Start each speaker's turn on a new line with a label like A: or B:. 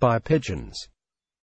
A: by pigeons.